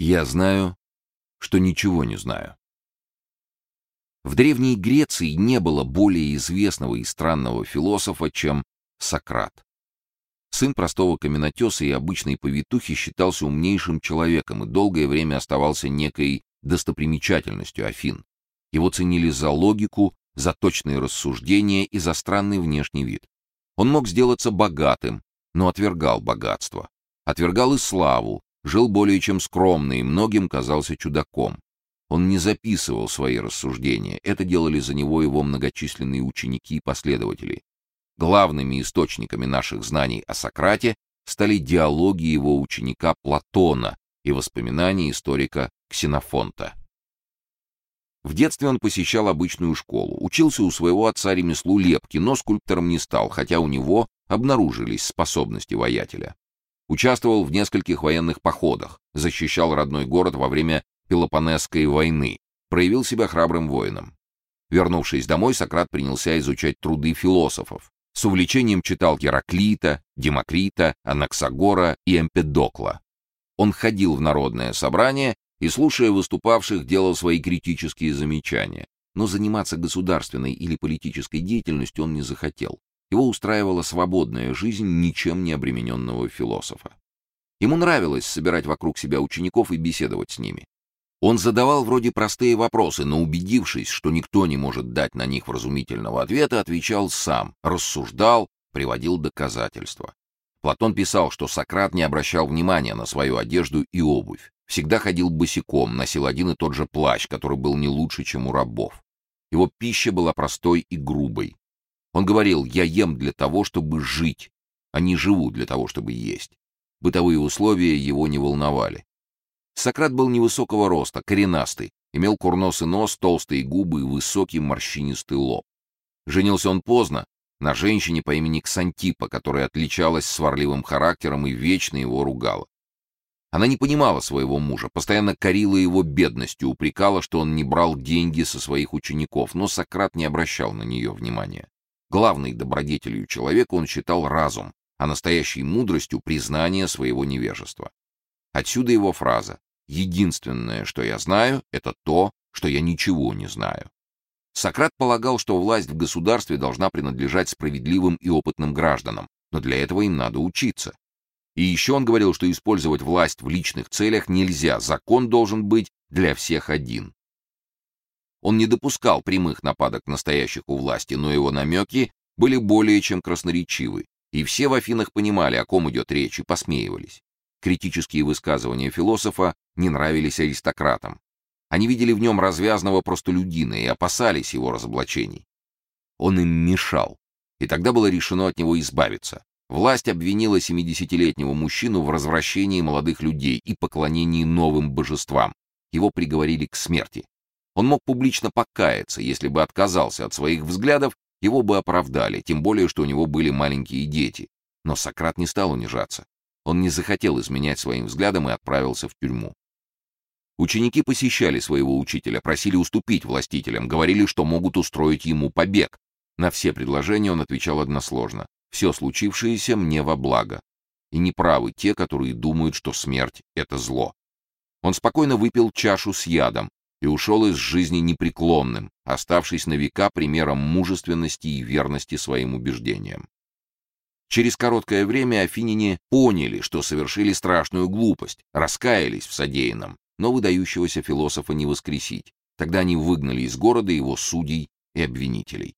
Я знаю, что ничего не знаю. В Древней Греции не было более известного и странного философа, чем Сократ. Сын простого каменотеса и обычной повитухи считался умнейшим человеком и долгое время оставался некой достопримечательностью Афин. Его ценили за логику, за точные рассуждения и за странный внешний вид. Он мог сделаться богатым, но отвергал богатство. Отвергал и славу, жил более чем скромно и многим казался чудаком. Он не записывал свои рассуждения, это делали за него его многочисленные ученики и последователи. Главными источниками наших знаний о Сократе стали диалоги его ученика Платона и воспоминания историка Ксенофонта. В детстве он посещал обычную школу, учился у своего отца ремеслу лепки, но скульптором не стал, хотя у него обнаружились способности воятеля. Участвовал в нескольких военных походах, защищал родной город во время Пелопонесской войны, проявил себя храбрым воином. Вернувшись домой, Сократ принялся изучать труды философов. С увлечением читал Гераклита, Демокрита, Анаксагора и Эмпедокла. Он ходил в народное собрание и, слушая выступавших, делал свои критические замечания. Но заниматься государственной или политической деятельностью он не захотел. Его устраивала свободная жизнь ничем не обремененного философа. Ему нравилось собирать вокруг себя учеников и беседовать с ними. Он задавал вроде простые вопросы, но убедившись, что никто не может дать на них вразумительного ответа, отвечал сам, рассуждал, приводил доказательства. Платон писал, что Сократ не обращал внимания на свою одежду и обувь. Всегда ходил босиком, носил один и тот же плащ, который был не лучше, чем у рабов. Его пища была простой и грубой. Он говорил, я ем для того, чтобы жить, а не живу для того, чтобы есть. Бытовые условия его не волновали. Сократ был невысокого роста, коренастый, имел курносый нос, толстые губы и высокий морщинистый лоб. Женился он поздно, на женщине по имени Ксантипа, которая отличалась сварливым характером и вечно его ругала. Она не понимала своего мужа, постоянно корила его бедностью, упрекала, что он не брал деньги со своих учеников, но Сократ не обращал на нее внимания. Главной добродетелью человека он считал разум, а настоящей мудростью — признание своего невежества. Отсюда его фраза «Единственное, что я знаю, это то, что я ничего не знаю». Сократ полагал, что власть в государстве должна принадлежать справедливым и опытным гражданам, но для этого им надо учиться. И еще он говорил, что использовать власть в личных целях нельзя, закон должен быть для всех один. Он не допускал прямых нападок настоящих у власти, но его намеки были более чем красноречивы, и все в Афинах понимали, о ком идет речь, и посмеивались. Критические высказывания философа не нравились аристократам, они видели в нем развязного простолюдина и опасались его разоблачений. Он им мешал, и тогда было решено от него избавиться. Власть обвинила 70-летнего мужчину в развращении молодых людей и поклонении новым божествам. Его приговорили к смерти. Он мог публично покаяться, если бы отказался от своих взглядов, его бы оправдали, тем более, что у него были маленькие дети. Но Сократ не стал унижаться. Он не захотел изменять своим взглядам и отправился в тюрьму. Ученики посещали своего учителя, просили уступить властителям, говорили, что могут устроить ему побег. На все предложения он отвечал односложно. «Все случившееся мне во благо». И неправы те, которые думают, что смерть — это зло. Он спокойно выпил чашу с ядом и ушел из жизни непреклонным, оставшись на века примером мужественности и верности своим убеждениям. Через короткое время афиняне поняли, что совершили страшную глупость, раскаялись в содеянном но выдающегося философа не воскресить. Тогда они выгнали из города его судей и обвинителей.